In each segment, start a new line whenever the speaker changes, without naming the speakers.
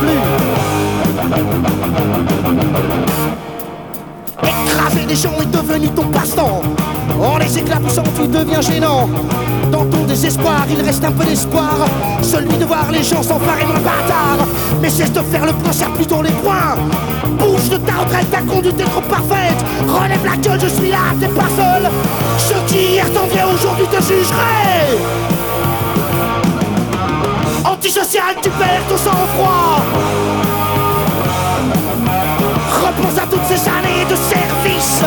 plus. Écraser des gens est devenu ton passe-temps. En les éclaboussant, tu deviens gênant. Dans ton désespoir, il reste un peu d'espoir. Celui de voir les gens s'emparer moins bâtard. Mais cesse de faire le point, serre plutôt les points. Bouge de ta retraite, ta conduite est trop parfaite. Relève la gueule, je suis là, t'es pas seul. Ceux qui hier t'enviaient aujourd'hui te jugeraient. Antisocial, tu perds ton sang-froid. Repense à toutes ces années de service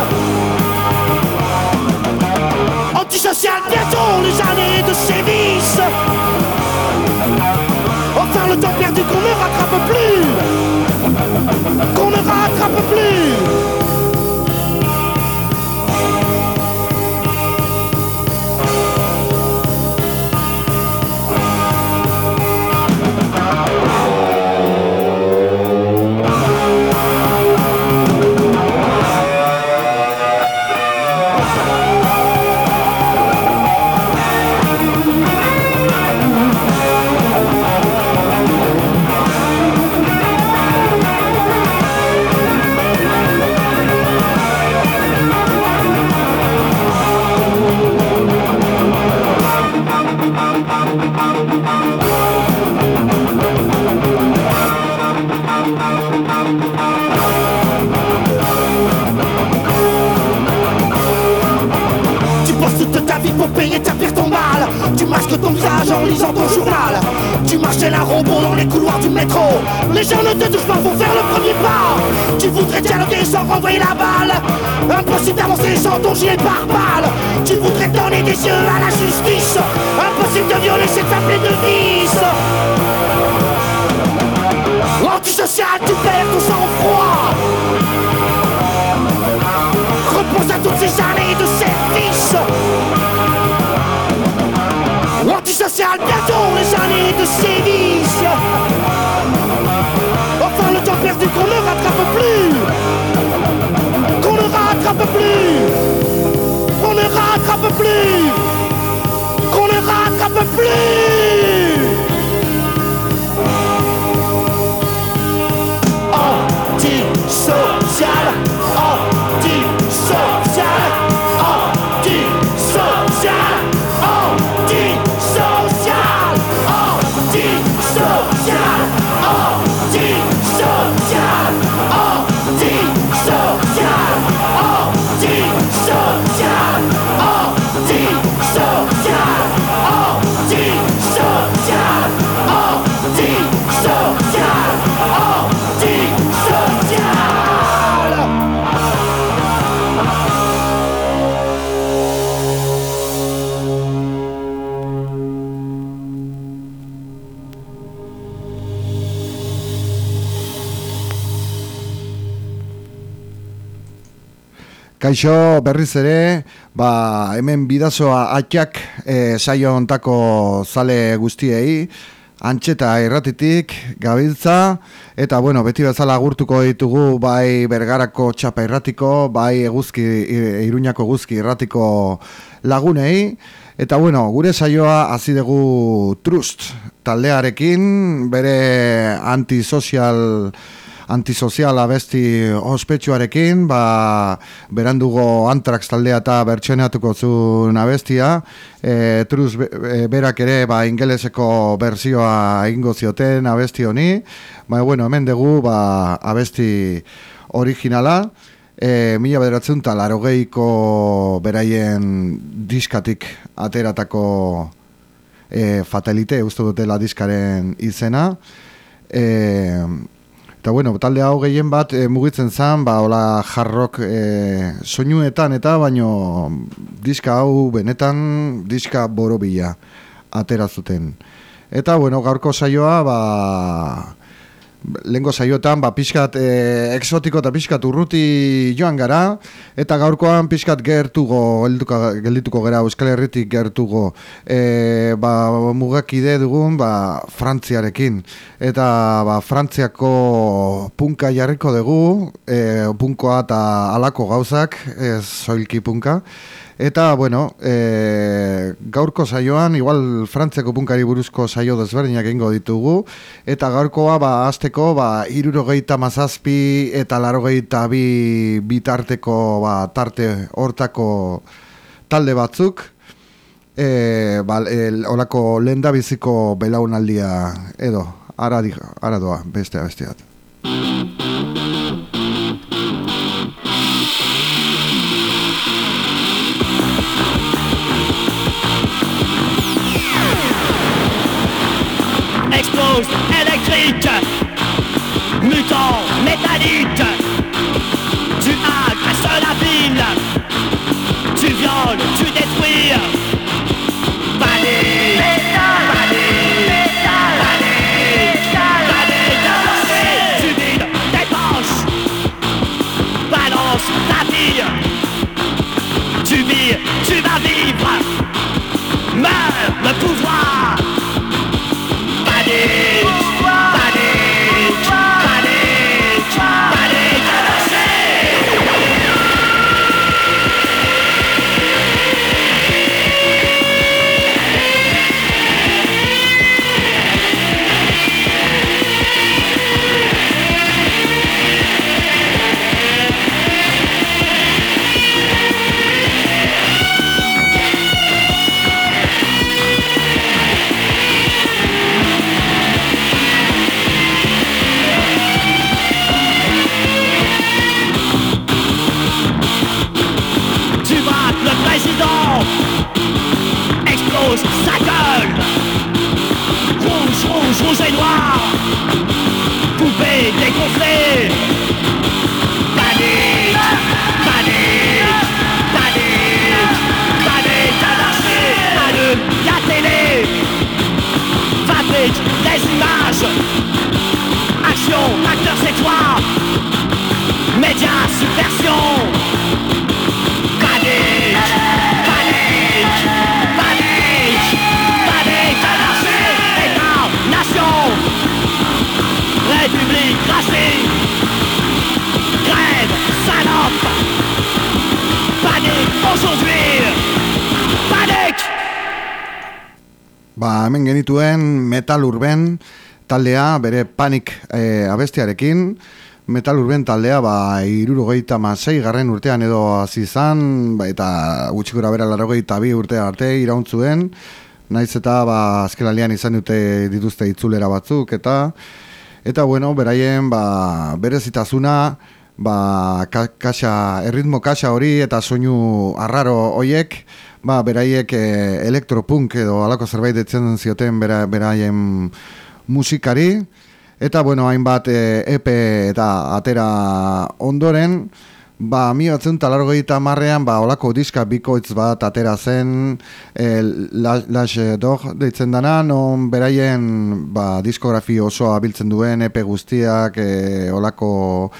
antisocial, bientôt les années de sévices. Enfin le temps perdu qu'on ne rattrape plus, qu'on ne rattrape plus. en lisant ton journal. Tu marchais la robot dans les couloirs du métro. Les gens ne te touchent pas, pour faire le premier pas. Tu voudrais dialoguer sans renvoyer la balle. Impossible d'avancer sans ton gilet par balle. Tu voudrais donner des yeux à la justice. Impossible de violer cette femme de vice. Antisocial, tu perds ton sang-froid. Repose à toutes ces années de C'est à bientôt les années de sévices. Enfin le temps perdu qu'on ne rattrape plus, qu'on ne rattrape plus, qu'on ne rattrape plus, qu'on ne rattrape plus.
Kaixo berriz ere, ba, hemen bidazoa atxak e, saio ontako zale guztiei, antxeta irratitik, gabiltza, eta bueno, beti bezala gurtuko ditugu bai bergarako txapa irratiko, bai eguzki, iruñako guzki irratiko lagunei, eta bueno, gure saioa hasi dugu trust taldearekin, bere antisozial antisozial abesti ospetsuarekin, ba, berandugo Antrax taldea eta bertxeneatuko zuen abestia, e, truz e, berak ere ba, ingeleseko berzioa ingo zioten abesti honi, ba, bueno, hemen dugu ba, abesti originala, e, mila bederatzen eta larogeiko beraien diskatik ateratako e, fatalite, uste dutela diskaren izena, e, Eta bueno, talde hau gehien bat e, mugitzen zen, ba, hola jarrok e, soinuetan eta baino diska hau benetan diska borobila atera zuten. Eta bueno, gaurko saioa, ba, lengo saiotan ba pixkat e, exotiko eta pixkat urruti joan gara eta gaurkoan pixkat gertugo geldituko gara Euskal Herritik gertugo e, ba, mugakide dugun ba, Frantziarekin. Eta ba, Frantziako punka jarriko dugu e, punkoa eta alako gauzak ez soilki punka Eta, bueno, e, gaurko saioan, igual Frantziako punkari buruzko saio desberdinak egingo ditugu, eta gaurkoa, ba, azteko, ba, irurogeita mazazpi eta larogeita bi bitarteko, ba, tarte hortako talde batzuk, e, ba, el, olako lenda biziko belaunaldia edo, ara, ara doa, bestea, besteat. Bere panik e, abestiarekin. Metal urben taldea ba irurogeita masei garren urtean edo hasi izan ba, eta gutxikura bera larogeita bi urtea arte irauntzuen naiz eta ba azkenaldian izan dute dituzte itzulera batzuk eta eta bueno beraien ba berezitasuna ba kaxa erritmo kaxa hori eta soinu arraro hoiek ba, beraiek e, elektropunk edo alako zerbait detzen zioten bera, beraien musikari, eta bueno, hainbat e, EP eta atera ondoren, ba, mi batzen talargoi eta marrean, ba, olako diska bikoitz bat atera zen, e, las dog deitzen dana, non beraien ba, diskografi osoa biltzen duen EP guztiak, e, olako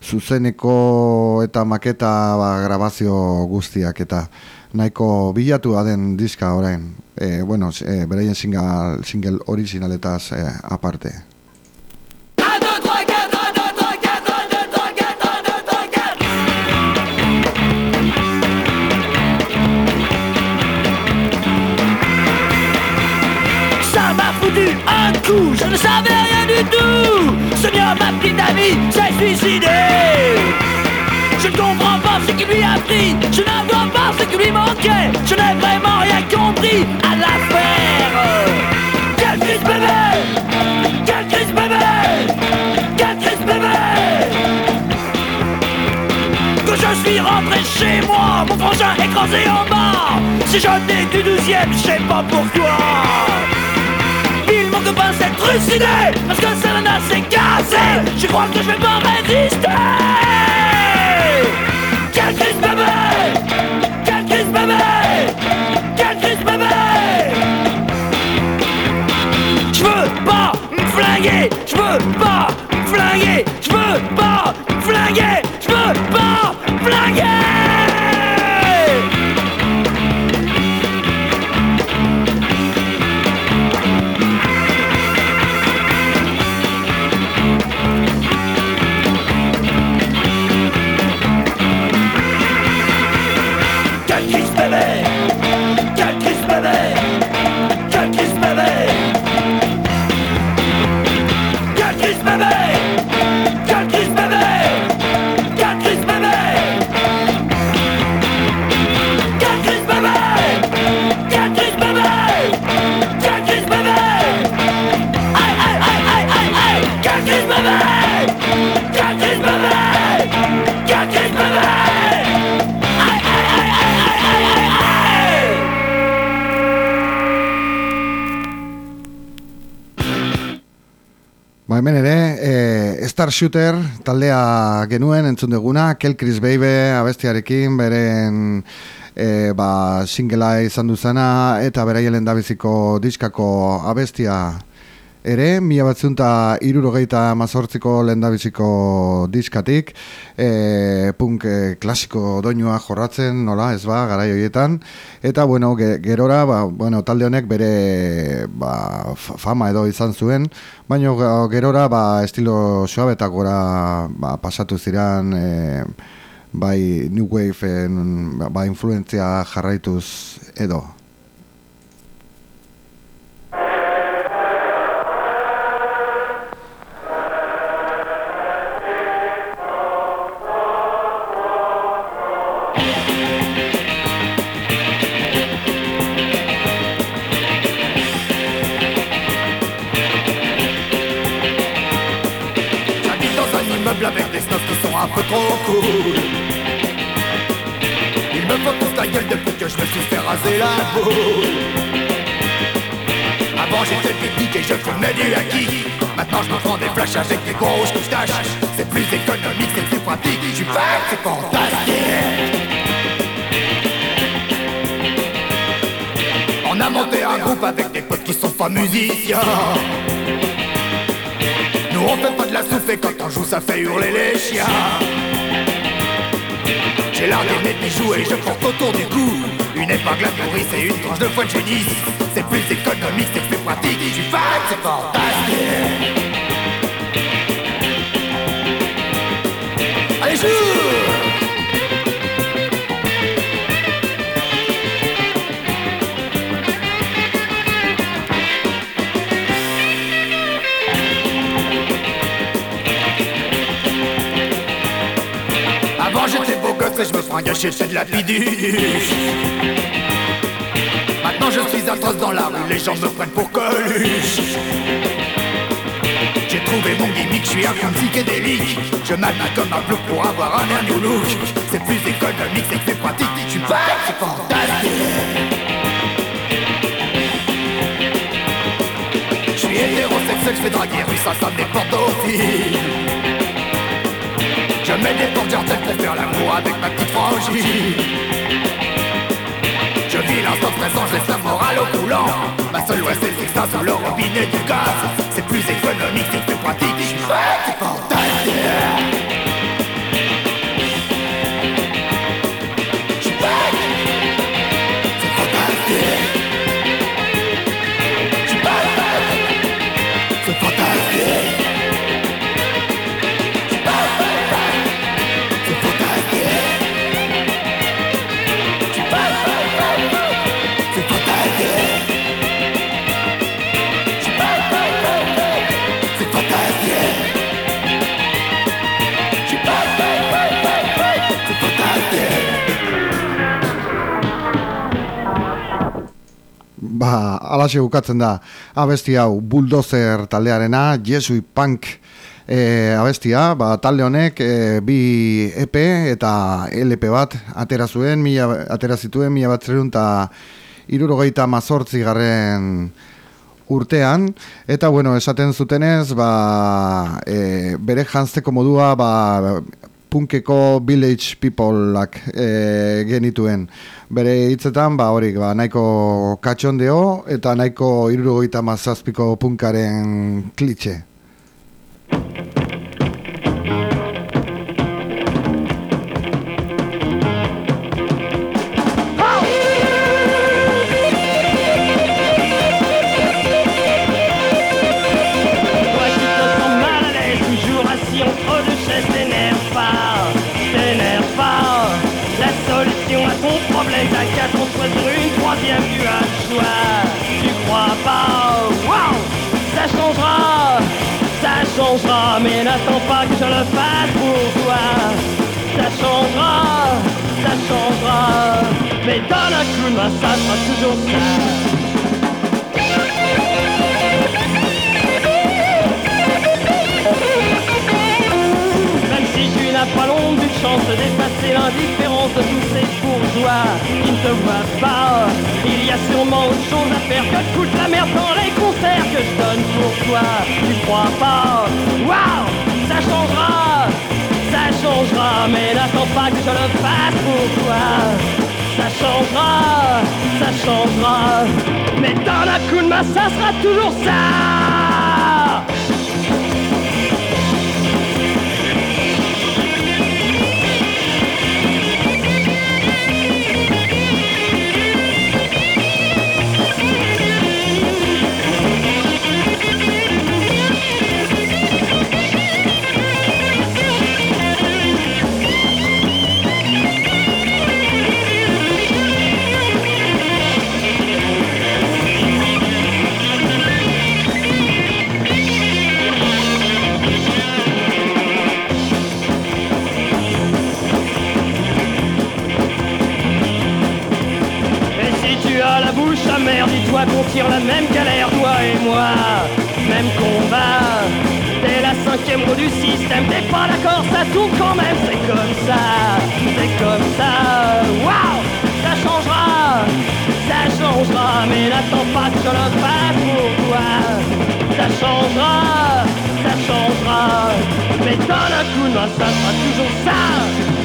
zuzeneko eta maketa ba, grabazio guztiak eta nahiko bilatu den diska orain. E, bueno, e, beraien single, single originaletaz e, aparte.
Un coup, je ne ma petite amie, s'est suicidée. Je ne comprends pas ce qui lui a pris. Je ne vois pas ce qui lui manquait. Je n'ai vraiment rien compris à l'affaire. Quel triste bébé. Quel triste bébé. Quel triste bébé.
Moi, mon frangin écrasé en bas. Si j'en ai du douzième, je sais pas pourquoi. Mon copain, s'est trucidé Parce que Selena s'est cassé. Je crois que je vais pas résister flinguer! Je veux pas me flinguer! Je veux pas me flinguer
Shooter taldea genuen entzun duguna, Kel Chris Baby abestiarekin, beren e, ba, singela izan duzena, eta beraien lendabiziko diskako abestia ere, mila batzunta irurogeita mazortziko lendabiziko diskatik, e, punk e, klasiko doinua jorratzen, nola, ez ba, garai horietan, eta, bueno, ge, gerora, ba, bueno, talde honek bere ba, fa- fama edo izan zuen, baina gerora, ba, estilo suabetakora ba, pasatu ziren, e, bai New Wave ba, influentzia jarraituz edo.
Avec des snobs qui sont un peu trop cool. Ils me font tous la gueule depuis que je me suis fait raser la boule. Avant j'étais pique et je fumais du haki Maintenant je me prends des flashs avec des grosses moustaches. C'est plus économique, c'est plus pratique. Je suis back, c'est fantastique. On a monté un groupe avec des potes qui sont pas musiciens nous on fait pas de la soupe et quand on joue ça fait hurler les chiens. J'ai l'art d'aimer de bijoux et je porte autour du cou Une épingle à nourrice et une tranche de foie de génie C'est plus économique, c'est plus pratique Je suis c'est fantastique. Allez joue je me prends gâcher c'est de la biduche Maintenant je suis atroce dans la rue, les gens me prennent pour Coluche. J'ai trouvé mon gimmick, je suis un peu psychédélique Je m'habille comme un plouc pour avoir un air new look C'est plus économique, c'est plus pratique Je suis pas, c'est fantastique. Je suis hétérosexuel, je fais draguer rue, ça, ça me je mets des portes jartelles pour faire l'amour avec ma petite frangine Je vis l'instant présent, je laisse la morale au coulant. Ma seule loi c'est le ça sur le robinet du gaz. C'est plus économique, c'est plus pratique. Je suis
alaxe bukatzen da abesti hau bulldozer taldearena, Jesui Punk e, abestia, ba, talde honek e, bi EP eta LP bat atera zuen, mila, atera zituen mila bat zerun eta irurogeita mazortzi garren urtean, eta bueno, esaten zutenez, ba, e, bere jantzeko modua, ba, punkeko village peopleak e, genituen. Bere hitzetan, ba, horik, ba, nahiko katxondeo eta nahiko irurogoita mazazpiko punkaren klitxe.
Mais dans de main, ça sera toujours ça. n'a pas l'ombre d'une chance de dépasser l'indifférence de tous ces bourgeois qui ne te voient pas. Il y a sûrement autre chose à faire que de foutre la merde dans les concerts que je donne pour toi. Tu crois pas Mais n'attends pas que je le fasse pour toi. Ça changera Ça changera Mais dans la coup de main, ça sera toujours ça dis-toi qu'on tire la même galère, toi et moi. Même combat, t'es la cinquième roue du système, t'es pas d'accord, ça tourne quand même, c'est comme ça, c'est comme ça. Waouh, ça changera, ça changera, mais n'attends pas que je le fasse pour toi. Ça changera, ça changera, mais donne un coup de main, ça sera toujours ça.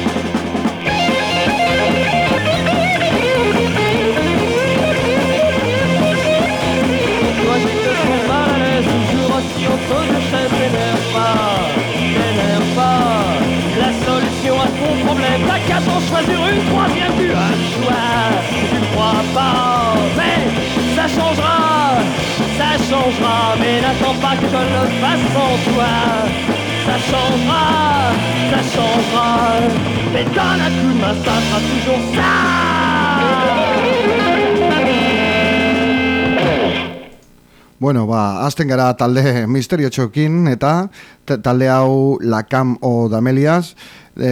T'en choisir une troisième, as le choix. Tu crois pas, mais ça changera, ça changera, mais n'attends pas que je le fasse sans toi. Ça changera, ça changera, mais dans la coup de main, ça sera toujours ça.
Bueno, ba, azten gara talde misterio txokin, eta talde hau Lakam o Damelias, e,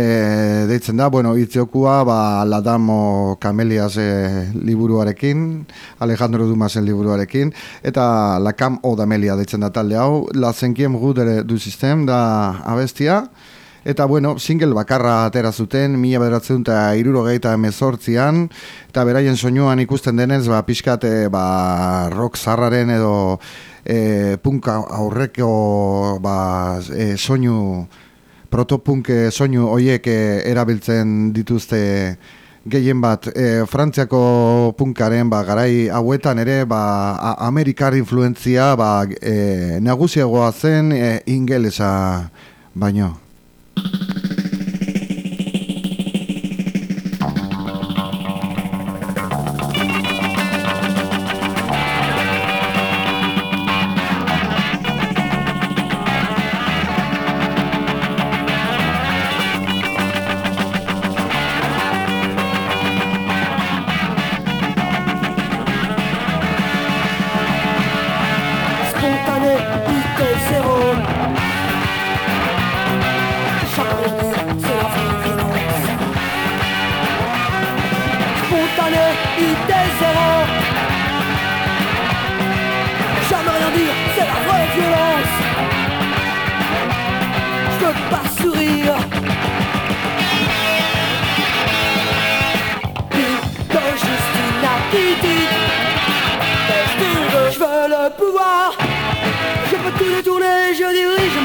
deitzen da, bueno, itziokua, ba, Ladamo Kamelias e, liburuarekin, Alejandro Dumasen liburuarekin, eta Lakam o Damelia deitzen da talde hau, La Zenkiem Gudere du Sistem da abestia, Eta bueno, single bakarra atera zuten, mila bederatzen eta irurogeita emezortzian, eta beraien soinuan ikusten denez, ba, pixkat, e, ba, rock zarraren edo e, punk aurreko ba, e, soinu, protopunk soinu hoiek erabiltzen dituzte gehien bat, e, Frantziako punkaren ba, garai hauetan ere ba, Amerikar influenzia ba, e, nagusiagoa zen e, ingelesa baino.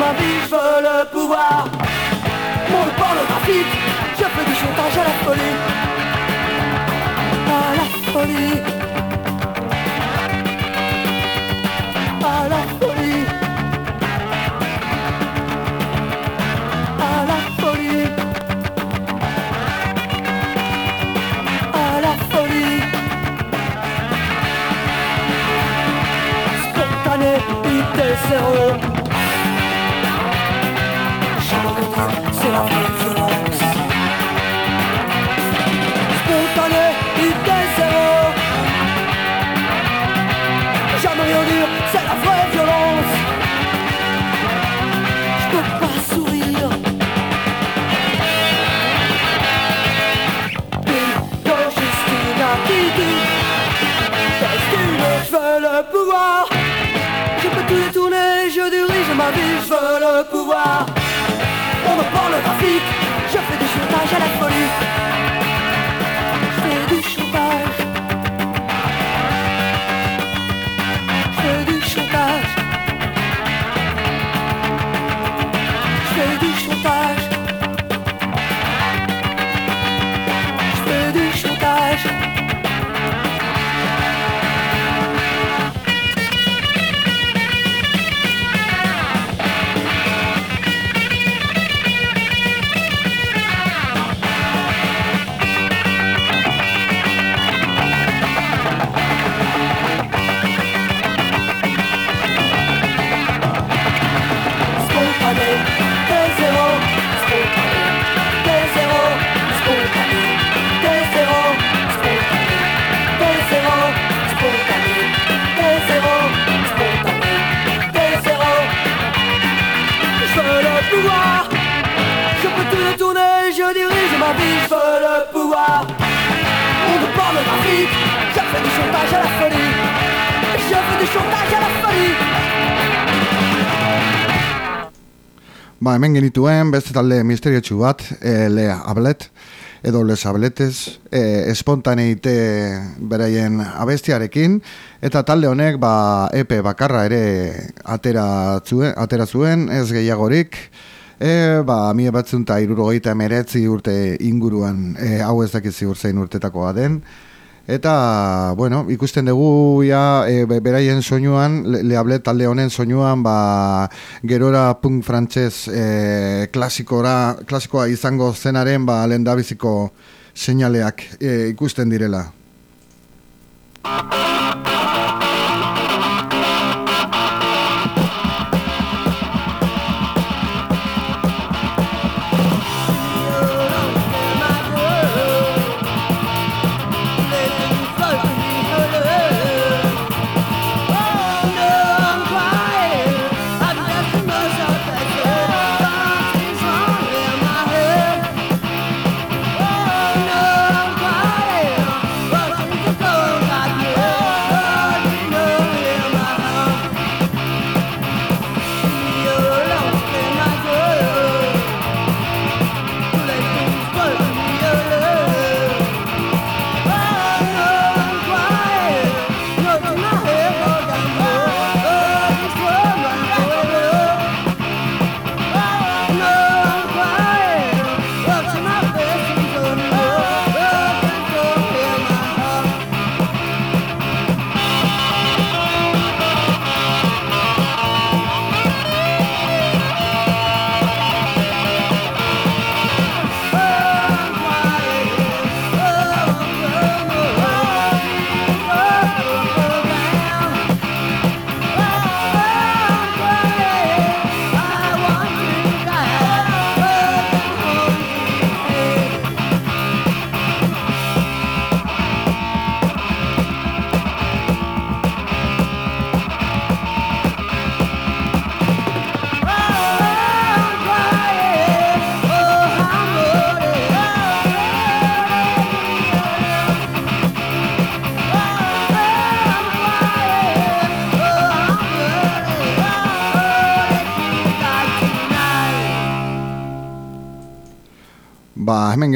la je veux le pouvoir. mon le pornographique, je fais du chantage à la folie. À la folie. À la folie. À la folie. À la folie. Spontanée, idée zéro. Violence. Spontané, idée zéro. Jamais rien dire, c'est la vraie violence. Je peux pas sourire. Quand Justine a dit, je veux le pouvoir tout tourner, je dirige ma vie, je veux le pouvoir. Je fais du chantage à la folie.
Ba, hemen genituen, beste talde misteriotsu bat, e, Lea Ablet, edo Les Abletes, e, espontaneite beraien abestiarekin, eta talde honek, ba, epe bakarra ere atera zuen, atera zuen ez gehiagorik, e, ba, mie batzun eta irurogeita meretzi urte inguruan, e, hau ez dakizi urzein urtetakoa den, Eta, bueno, ikusten dugu ja, e, beraien soinuan, le, talde honen soinuan, ba, gerora punk frantxez e, klasikora, klasikoa izango zenaren, ba, lehen dabiziko seinaleak e, ikusten direla.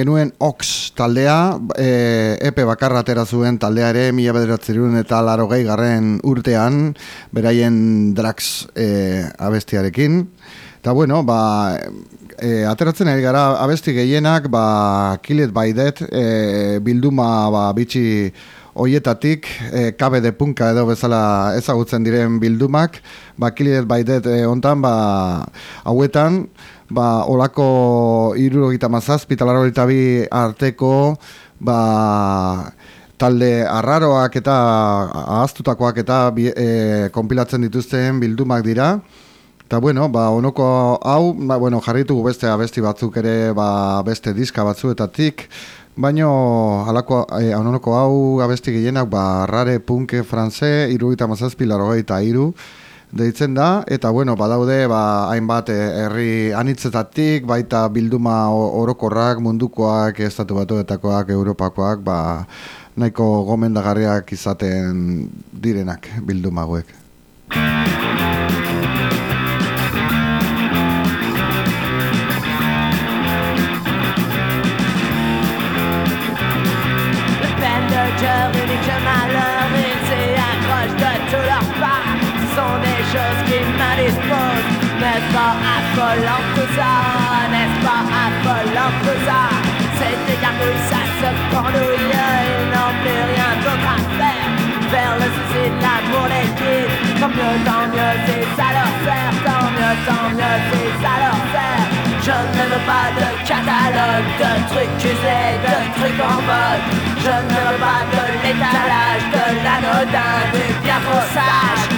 Genuen Ox taldea, e, epe bakarra atera zuen taldea ere, mila bederatzerun eta laro garren urtean, beraien Drax e, abestiarekin. Eta bueno, ba, e, ateratzen ari gara abesti gehienak, ba, Kill It By Dead, e, bilduma ba, bitxi hoietatik, e, kabe de punka edo bezala ezagutzen diren bildumak, ba, Kill It By Dead e, ontan, ba, hauetan, ba, olako irurogita mazazpi, talarogita bi arteko, ba, talde arraroak eta ahaztutakoak eta e, konpilatzen dituzten bildumak dira. Eta bueno, ba, onoko hau, ba, bueno, jarritugu beste abesti batzuk ere, ba, beste diska batzuetatik, baino alako, e, onoko hau abesti gehienak, ba, rare punke franze, irugita mazazpi, larogeita iru, deitzen da. Eta bueno badaude ba hainbat eh, herri anitzetatik baita bilduma orokorrak mundukoak estatu batuetakoak europakoak ba nahiko gomendagarriak izaten direnak bilduma hauek
affolant ça N'est-ce pas affolant tout ça C'est égaré, ça se pendouille Ils n'ont plus rien d'autre à faire. Faire le suicide, l'amour, les kids Tant mieux, tant mieux, c'est ça leur faire Tant mieux, tant mieux, c'est ça leur faire Je ne veux pas de catalogue De trucs usés, de trucs en mode. Je ne veux pas de l'étalage De l'anodin, du bien sage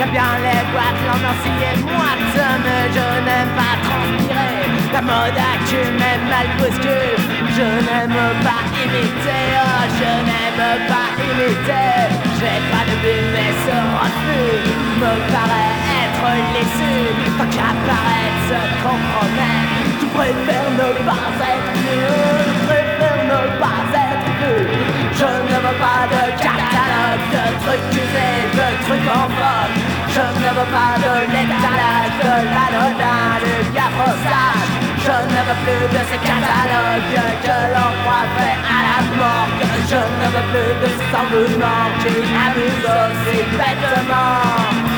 J'aime bien les boîtes, l'ambiance est moite Mais je n'aime pas transpirer. La mode actuelle même mal bouscule Je n'aime pas imiter Oh je n'aime pas imiter. J'ai pas de but mais ce refus Me paraît être l'issue Tant qu'apparaît se compromet. Tu préfères ne pas être mieux Tu préfères ne pas être plus. Je ne veux pas de catalogue De trucs usés, de trucs en vogue je ne veux pas de l'étalage, de l'anodin, du gaffrosage Je ne veux plus de ces catalogues que l'on croit fait à la morgue Je ne veux plus de ces engouements qui amusent aussi bêtement.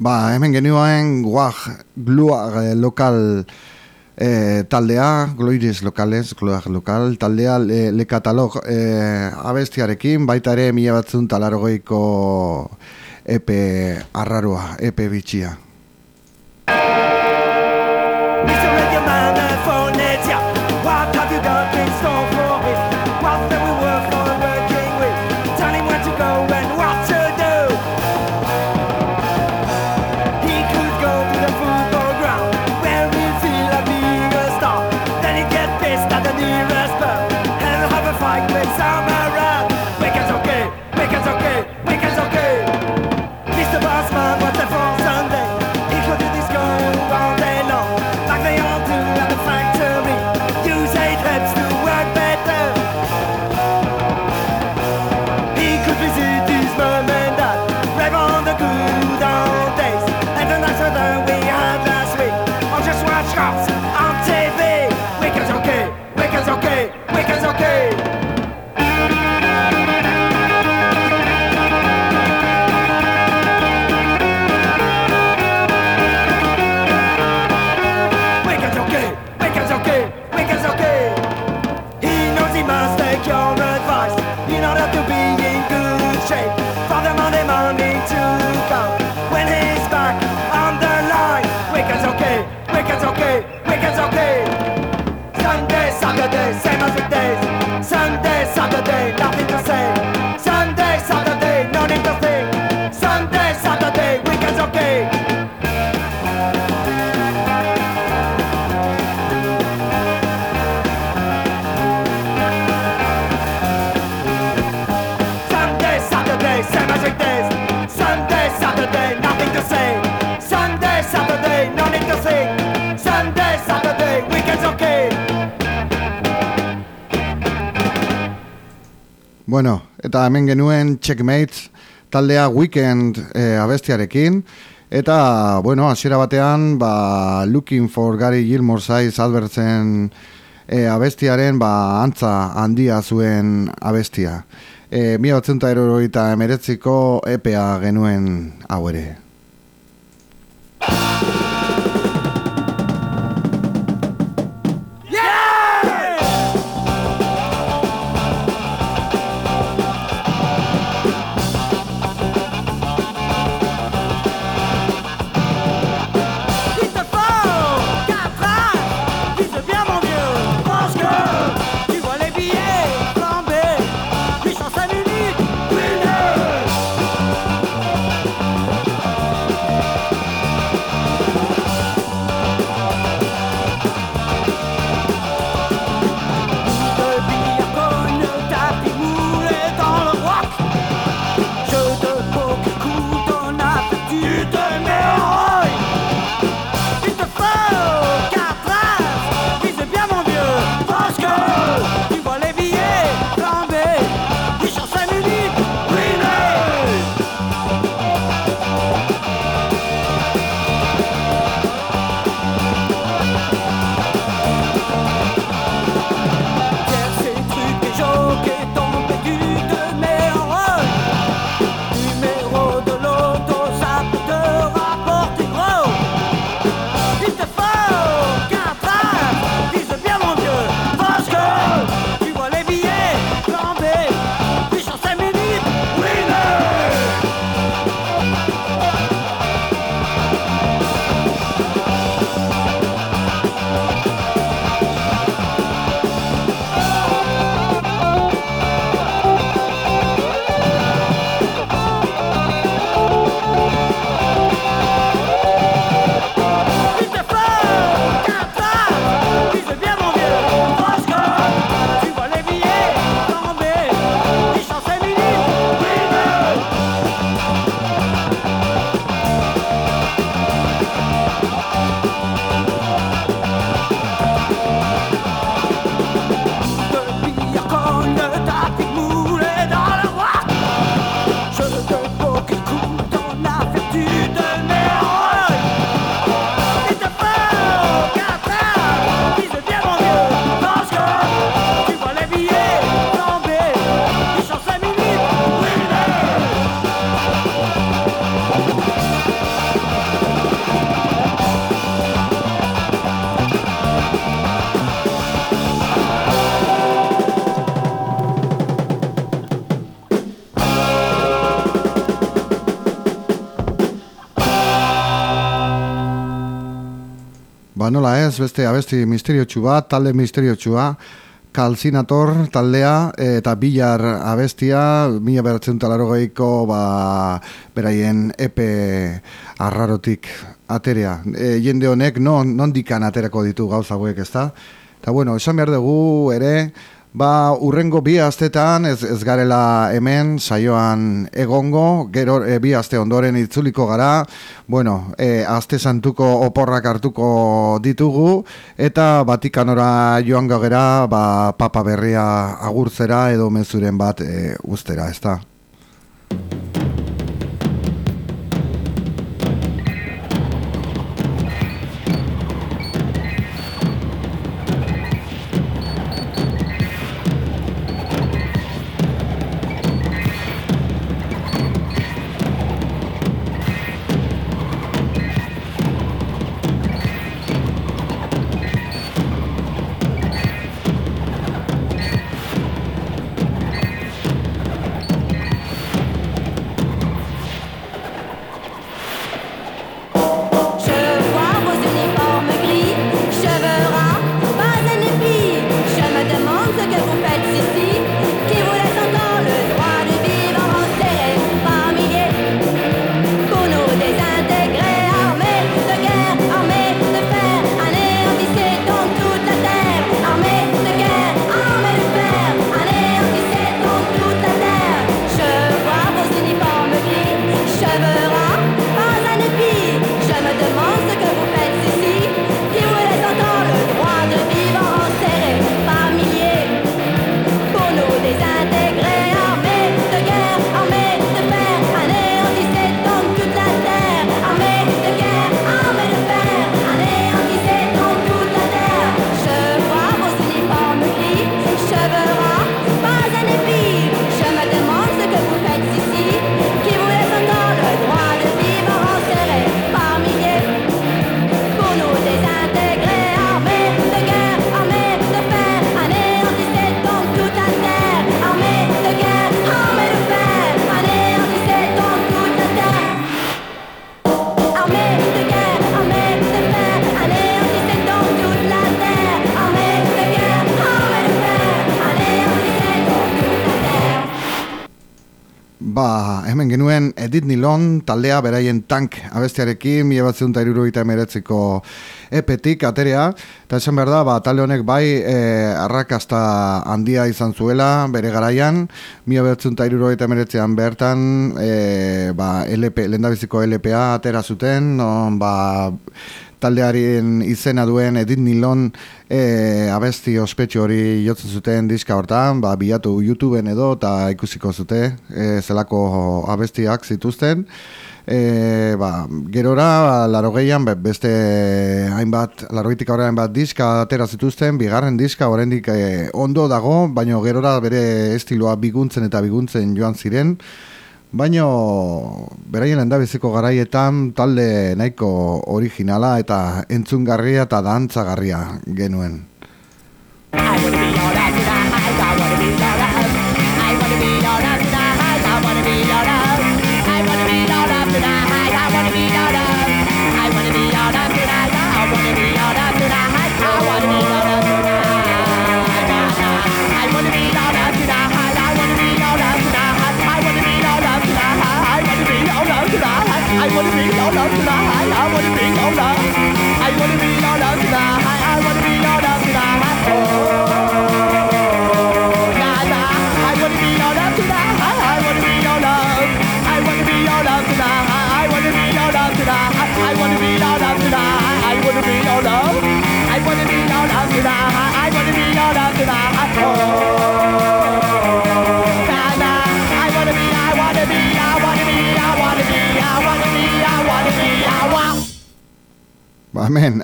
Ba, hemen genioen guag gluar eh, lokal e, taldea, Gloiris Lokales, Gloag Lokal, taldea le, le katalog e, abestiarekin, baita ere mila batzun talarogeiko epe arraroa, epe bitxia.
Bueno, eta hemen genuen Checkmate taldea Weekend e, abestiarekin. Eta, bueno, hasiera batean, ba, Looking for Gary Gilmore Size albertzen e, abestiaren, ba, antza handia zuen abestia. E, Mia batzenta emeretziko EPA genuen hau ere. Nola ez, beste abesti misteriotsu bat, talde misteriotsua, kalzinator taldea eta bilar abestia, mila beratzen talaro ba, beraien epe arrarotik aterea. E, jende honek non, non dikan aterako ditu gauza hauek ez da? Eta bueno, esan behar dugu ere, Ba, urrengo bi astetan ez, ez garela hemen saioan egongo, gero e, bi aste ondoren itzuliko gara, bueno, e, aste santuko oporrak hartuko ditugu, eta batikanora joan gagera, ba, papa berria agurtzera edo mezuren bat e, ustera, ez
Nilon taldea beraien tank abestiarekin mila bat zeunta irurogeita emeretziko epetik aterea. Eta esan behar da, ba, talde honek bai e, arrakasta handia izan zuela bere garaian. Mila bat zeunta irurogeita emeretzean bertan e, ba, LP, lendabiziko LPA atera zuten non, ba, taldearen izena duen Edith Nilon e, abesti ospetsu hori jotzen zuten diska hortan, ba, bilatu YouTubeen edo eta ikusiko zute e, zelako abestiak zituzten. E, ba, gerora, laro gehian, beste hainbat, laro horrein hainbat diska atera zituzten, bigarren diska horrendik e, ondo dago, baina gerora bere estiloa biguntzen eta biguntzen joan ziren, Baina, beraien endabiziko garaietan talde nahiko originala eta entzungarria eta dantzagarria genuen.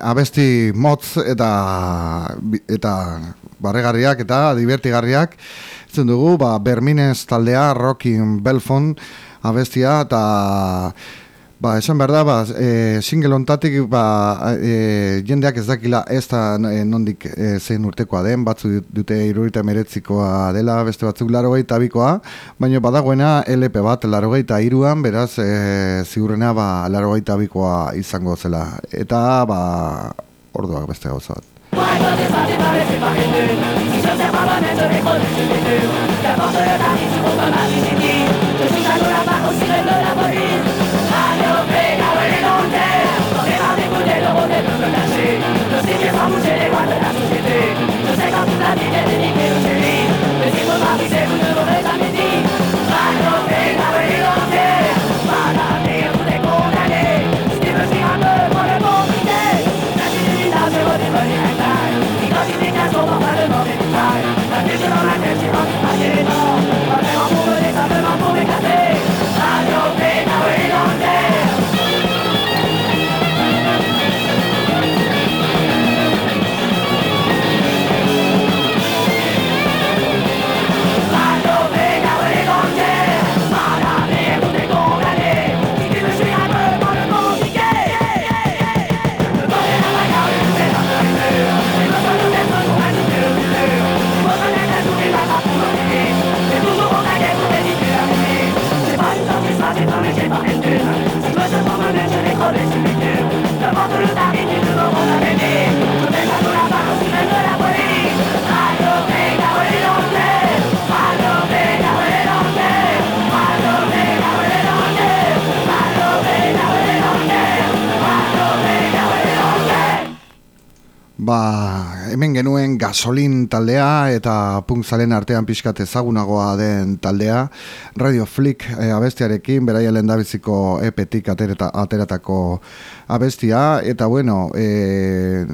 Abesti motz eta eta barregarriak eta divertigarriak zen dugu, ba, Berminez taldea, Rockin Belfon abestia eta Ba, esan behar da, ba, e, single ontatik, ba, e, jendeak ez dakila ez da e, nondik e, zein urtekoa den, batzu dute irurita meretzikoa dela, beste batzuk laro bikoa, baina badagoena LP bat laro iruan, beraz, e, ziurrena, ba, laro bikoa izango zela. Eta, ba, orduak beste gauza bat. Ba, gasolin taldea eta punk zalen artean pixkat ezagunagoa den taldea. Radio Flick e, abestiarekin, beraia lendabiziko epetik atereta, ateratako abestia. Eta bueno, e,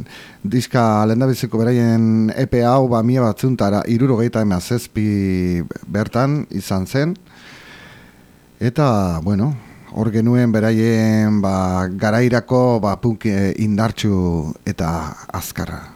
diska lendabiziko beraien epe hau ba mila batzuntara iruro gehieta emazezpi bertan izan zen. Eta, bueno, hor genuen beraien ba, garairako ba, punk eh, indartxu eta azkarra.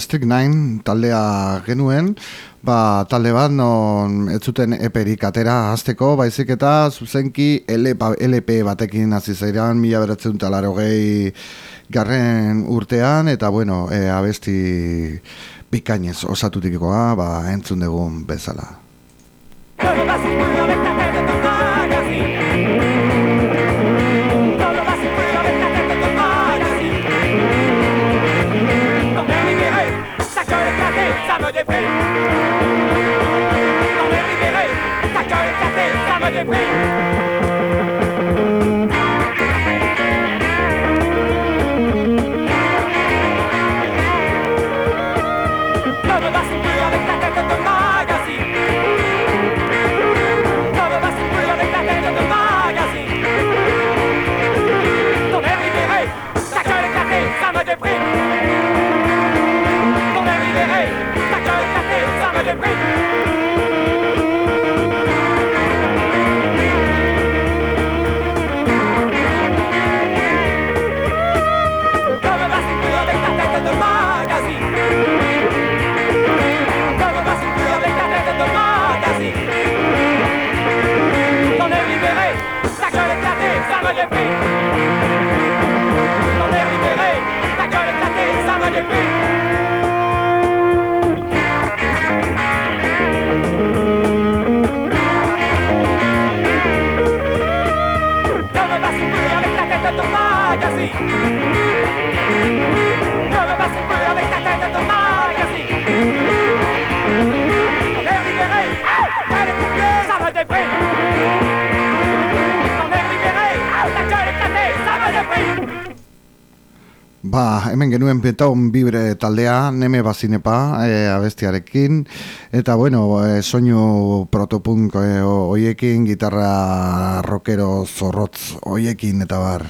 Strict Nine taldea genuen, ba, talde bat non ez zuten eperik atera hasteko, baizik eta zuzenki LP, batekin hasi zeiran, mila beratzen talaro gehi garren urtean, eta bueno, e, abesti bikainez osatutikikoa, ba, entzun dugun bezala. Ba, hemen genuen Beton Bibre taldea, neme bazinepa e, abestiarekin, eta bueno, e, soinu protopunk e, oiekin, gitarra rockero zorrotz oiekin, eta bar.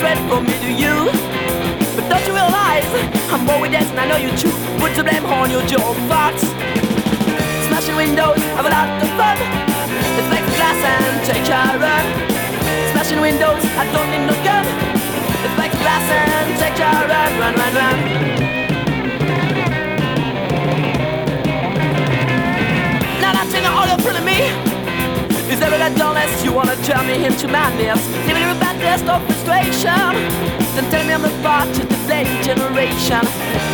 Straight from me to you. But don't you realize I'm with this I know you too. Put the blame on your job thoughts. Smashing windows, have a lot of fun. Deflect the glass and take a run. Smashing windows, I don't need no gun. Deflect the glass and take a run, run, run, run. Now nothing all you're pulling me is never that unless you wanna turn me into madness? Give me a bad test of frustration. Then tell me I'm a part of the late generation.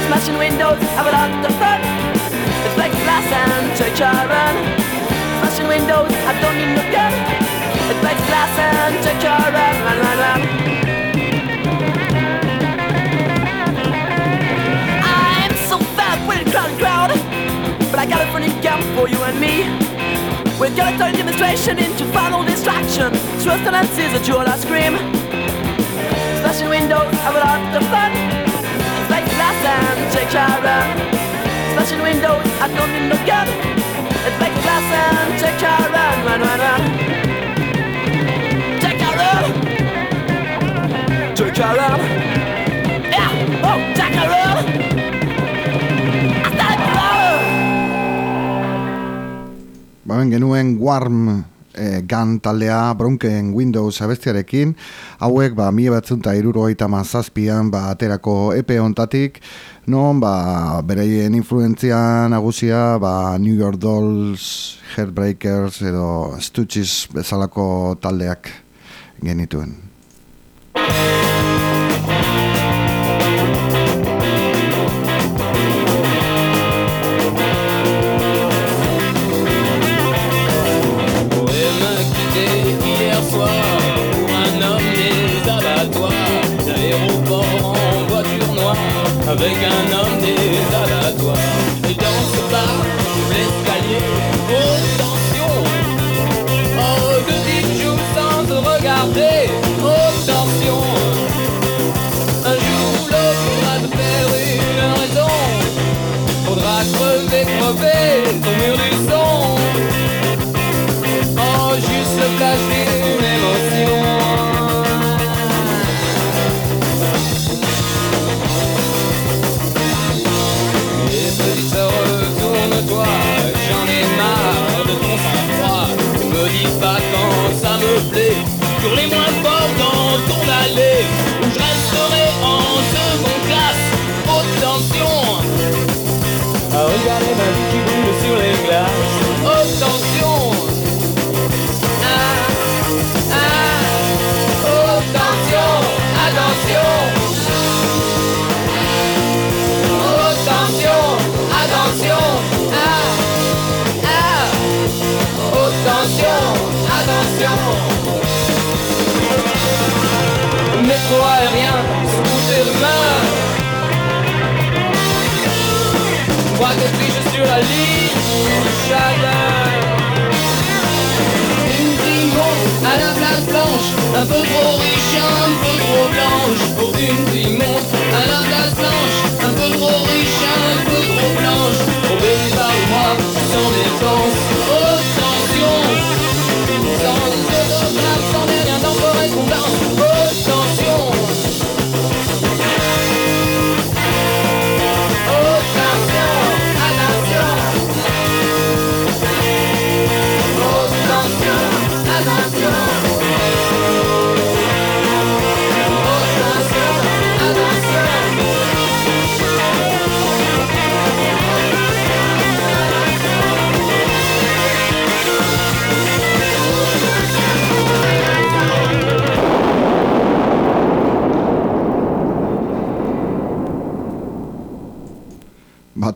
Smashing windows, have a lot of fun. Deflect glass and a run. Smashing windows, I don't need no gun. Deflect glass and take a run, I'm so fat with a crowded crowd But I got a funny gun for you and me with your gutter demonstration into final distraction Swift and sees a jewel I scream Smashing windows, have a lot of fun It's like glass and take run. Smashing windows, I don't need no gun It's like glass and take run.
genuen Warm e, Gun taldea Bronken Windows abestiarekin, hauek ba, mila batzun eta irurogeita mazazpian ba, aterako epe ontatik, non ba, bereien influentzia nagusia ba, New York Dolls, Heartbreakers edo Stooges bezalako taldeak genituen.
they got Obligé sur la ligne, chagrin. Une primo à la place blanche, un peu trop riche, un peu trop blanche. Pour une primo à la place blanche.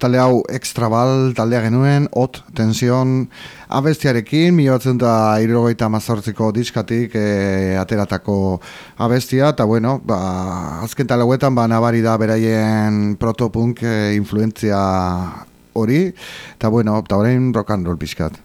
talde hau ekstrabal taldea genuen, hot, tension, abestiarekin, mila batzen da irogeita mazortziko diskatik e, ateratako abestia, eta bueno, ba, azken talauetan ba, nabari da beraien protopunk e, influentzia hori, eta bueno, eta orain rock and roll pixkat.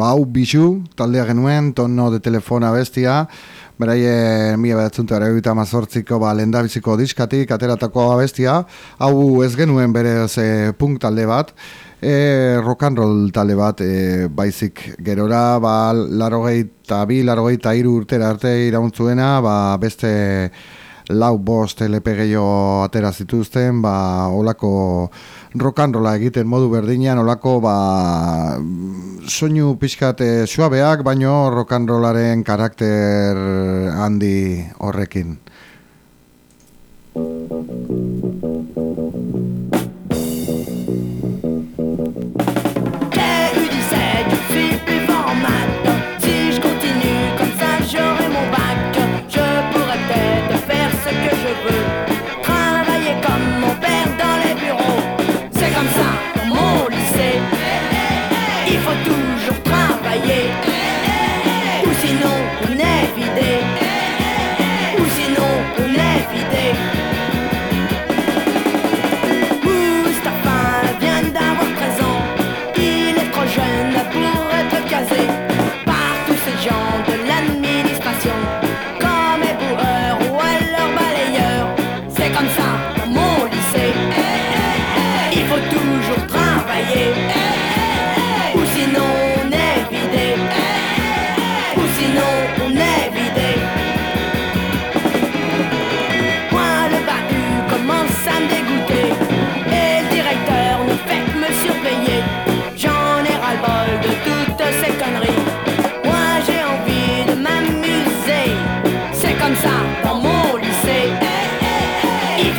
ba, hau bisu, taldea genuen, tono de telefona bestia, beraien mila bedatzen eta mazortziko ba, lendabiziko diskatik, ateratako bestia, hau ez genuen berez e, punk talde bat, e, rock and roll talde bat e, baizik gerora ba, larogei eta bi, larogei eta iru urtera arte irauntzuena ba, beste lau bost LP gehiago atera zituzten ba, olako rokanrola egiten modu berdina nolako ba, soinu pixkat eh, suabeak, baino rokanrolaren karakter handi horrekin.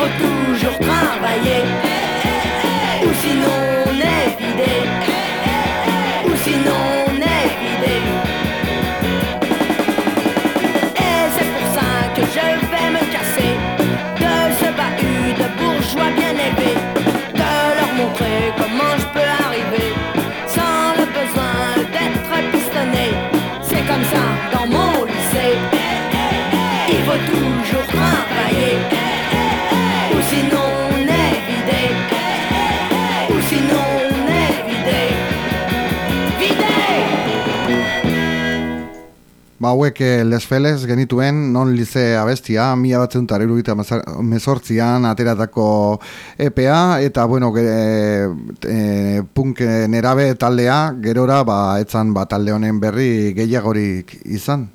for. hauek eh, lesfeles genituen non lize abestia, mila bat zentara irugita mezortzian ateratako EPA, eta bueno, e, e, punk nerabe taldea, gerora ba, etzan ba, talde honen berri gehiagorik izan.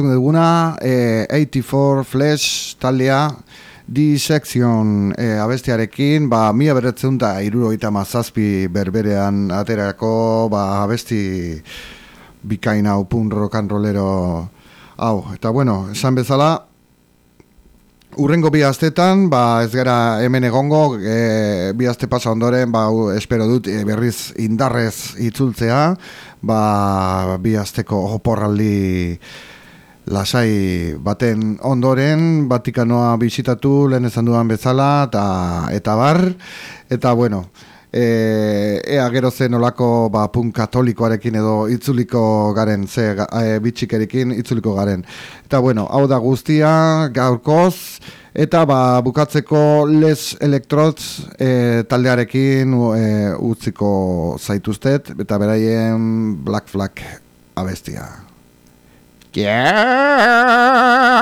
Entzun duguna, e, 84 Flash taldea, D-Section e, abestiarekin, ba, mila beretzen da, iruroita mazazpi berberean aterako, ba, abesti bikaina upun rock and rollero hau. Eta bueno, esan bezala, Urrengo bi astetan, ba, ez gara hemen egongo, e, bi aste pasa ondoren, ba, espero dut e, berriz indarrez itzultzea, ba, bi asteko oporraldi lasai baten ondoren, Vatikanoa bisitatu lehen esan duan bezala, eta, eta bar, eta bueno, e, ea gero zen olako ba, pun katolikoarekin edo itzuliko garen, ze e, bitxikerekin itzuliko garen. Eta bueno, hau da guztia, gaurkoz, eta ba, bukatzeko les elektrotz e, taldearekin e, utziko zaituztet, eta beraien Black Flag abestia. Yeah!